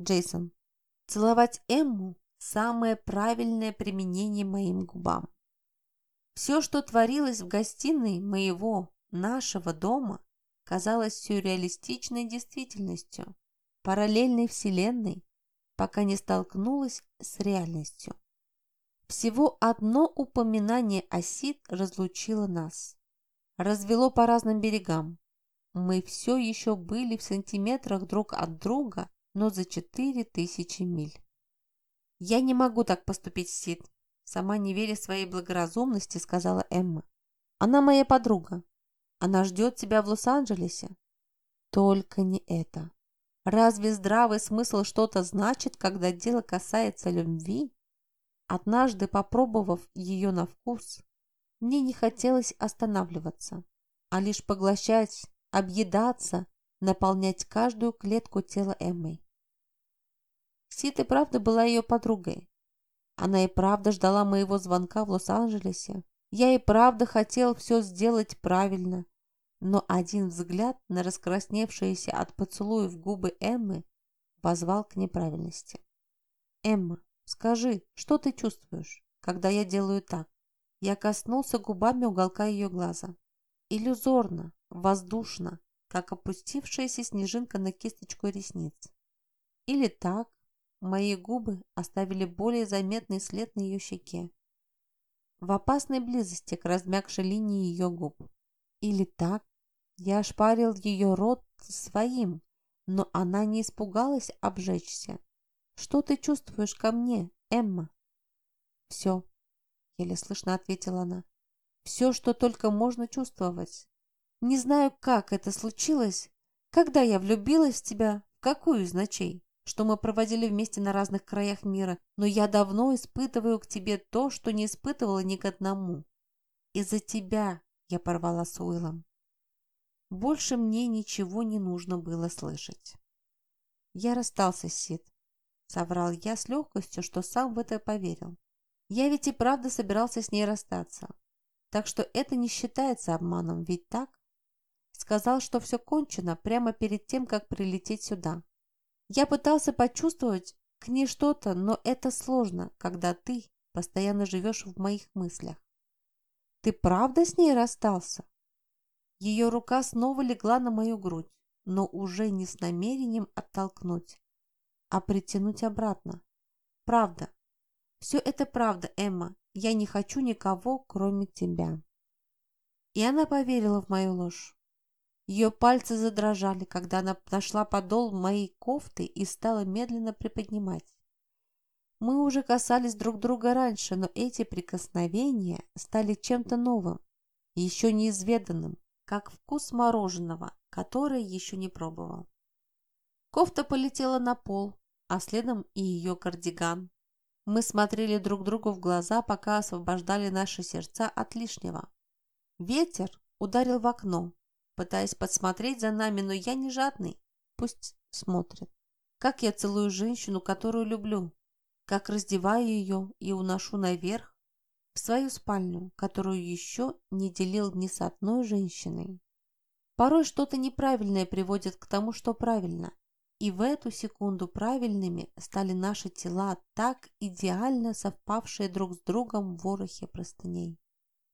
Джейсон. Целовать Эмму – самое правильное применение моим губам. Все, что творилось в гостиной моего, нашего дома, казалось сюрреалистичной действительностью, параллельной вселенной, пока не столкнулась с реальностью. Всего одно упоминание о Сид разлучило нас. Развело по разным берегам. Мы все еще были в сантиметрах друг от друга, но за четыре тысячи миль. «Я не могу так поступить Сид», сама не веря своей благоразумности, сказала Эмма. «Она моя подруга. Она ждет тебя в Лос-Анджелесе». «Только не это. Разве здравый смысл что-то значит, когда дело касается любви?» Однажды, попробовав ее на вкус, мне не хотелось останавливаться, а лишь поглощать, объедаться, наполнять каждую клетку тела Эммой. Сит и правда была ее подругой. Она и правда ждала моего звонка в Лос-Анджелесе. Я и правда хотел все сделать правильно. Но один взгляд на раскрасневшиеся от поцелуев губы Эммы позвал к неправильности. «Эмма, Скажи, что ты чувствуешь, когда я делаю так? Я коснулся губами уголка ее глаза. Иллюзорно, воздушно, как опустившаяся снежинка на кисточку ресниц. Или так, мои губы оставили более заметный след на ее щеке. В опасной близости к размягшей линии ее губ. Или так, я ошпарил ее рот своим, но она не испугалась обжечься что ты чувствуешь ко мне, Эмма?» «Все», — еле слышно ответила она. «Все, что только можно чувствовать. Не знаю, как это случилось, когда я влюбилась в тебя, в какую из ночей, что мы проводили вместе на разных краях мира, но я давно испытываю к тебе то, что не испытывала ни к одному. Из-за тебя я порвала с Уиллом. Больше мне ничего не нужно было слышать. Я расстался с Сид. Соврал я с легкостью, что сам в это поверил. Я ведь и правда собирался с ней расстаться. Так что это не считается обманом, ведь так? Сказал, что все кончено прямо перед тем, как прилететь сюда. Я пытался почувствовать к ней что-то, но это сложно, когда ты постоянно живешь в моих мыслях. Ты правда с ней расстался? Ее рука снова легла на мою грудь, но уже не с намерением оттолкнуть, а притянуть обратно. Правда. Все это правда, Эмма. Я не хочу никого, кроме тебя. И она поверила в мою ложь. Ее пальцы задрожали, когда она нашла подол моей кофты и стала медленно приподнимать. Мы уже касались друг друга раньше, но эти прикосновения стали чем-то новым, еще неизведанным, как вкус мороженого, которое еще не пробовал. Кофта полетела на пол, а следом и ее кардиган. Мы смотрели друг другу в глаза, пока освобождали наши сердца от лишнего. Ветер ударил в окно, пытаясь подсмотреть за нами, но я не жадный. Пусть смотрит. Как я целую женщину, которую люблю. Как раздеваю ее и уношу наверх, в свою спальню, которую еще не делил ни с одной женщиной. Порой что-то неправильное приводит к тому, что правильно. И в эту секунду правильными стали наши тела, так идеально совпавшие друг с другом в ворохе простыней.